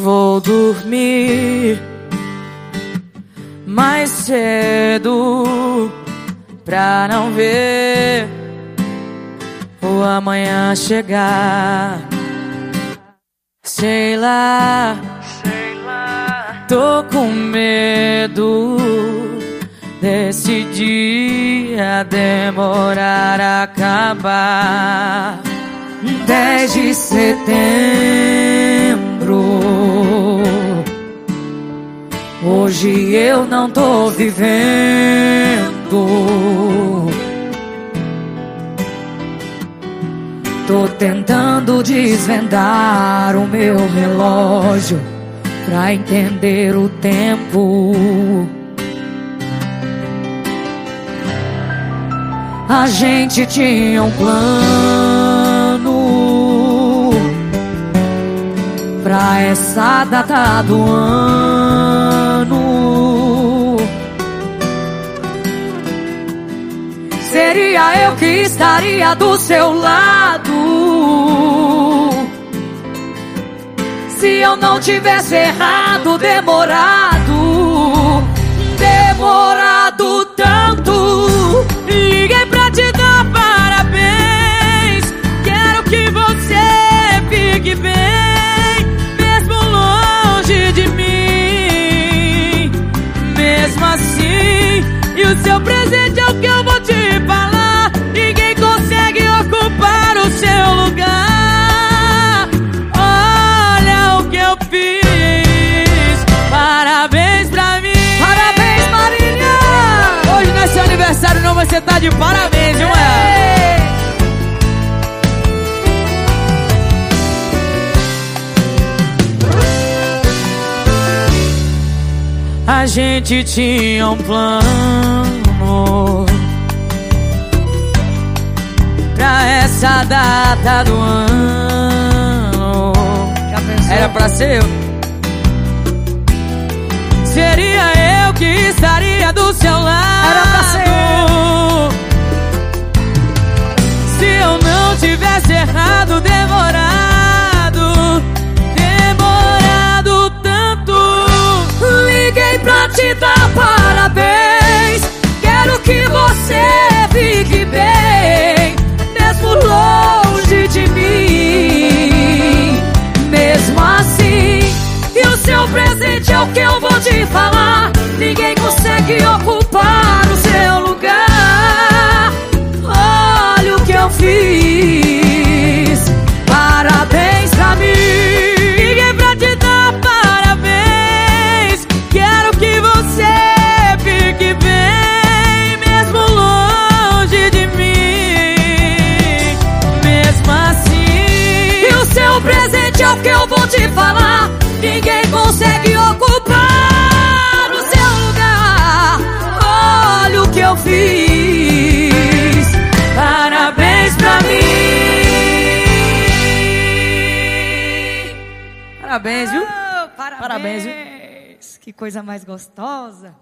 Vou dormir mais cedo pra não ver o amanhã chegar. Sei lá, sei lá, tô com medo desse dia demorar a acabar. 10 de setembro. Hoje eu não tô vivendo. Tô tentando desvendar o meu relógio pra entender o tempo. A gente tinha um plano pra essa data do ano. Seria eu que estaria do seu lado. Se eu não tivesse errado, demorado, você tá de parabéns, viu, mulher? A gente tinha um plano pra essa data do ano. Era pra ser eu. Que eu vou te falar. Ninguém consegue ocupar o seu lugar. Olha o que eu fiz. Parabéns pra mim. Liguei pra te dar parabéns. Quero que você fique bem, mesmo longe de mim. Mesmo assim, e o seu presente é o que eu vou te falar. Parabéns, viu? Oh, parabéns. Parabéns, viu? Que coisa mais gostosa.